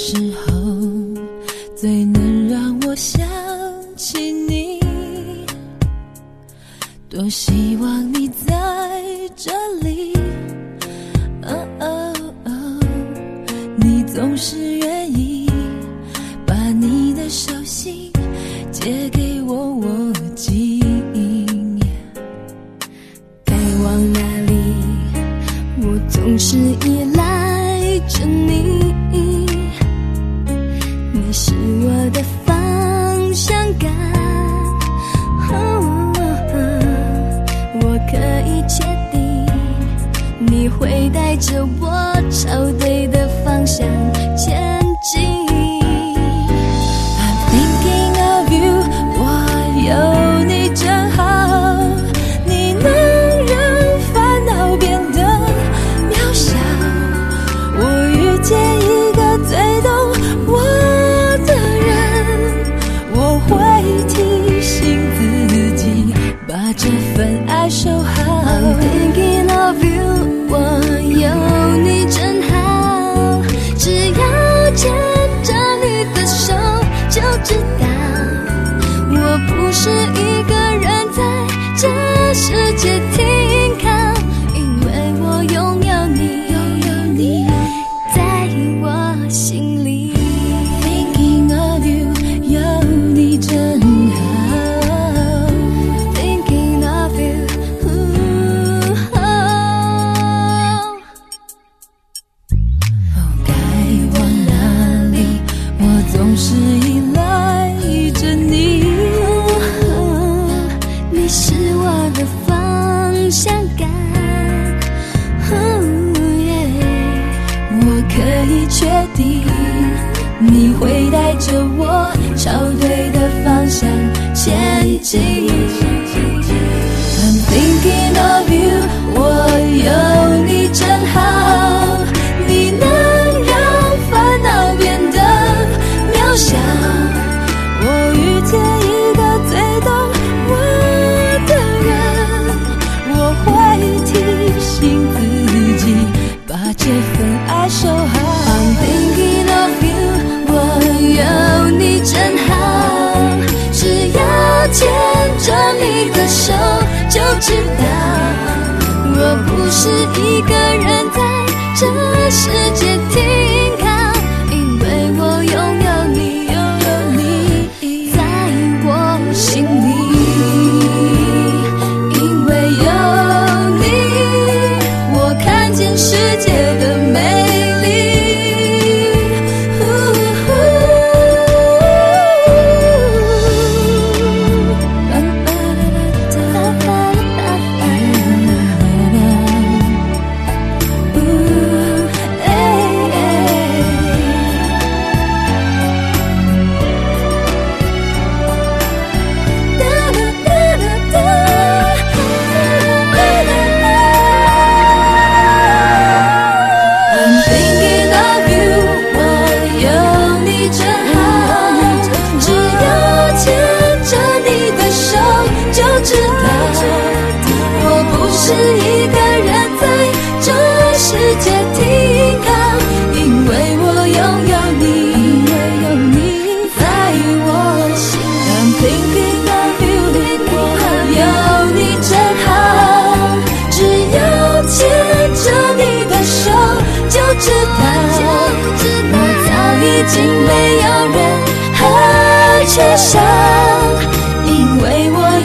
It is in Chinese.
时候最能让我想起你。多希望你在这里。哦哦哦你总是愿意把你的手心借给你是我的方向感。哦我可以确定你会带着我朝对的方向前进。是一个人在这世界听确定你会带着我朝对的方向前进。知道我不是一个人在这世界停靠因为我拥有你拥有你在我心知道，我早已经没有任何缺少，因为我。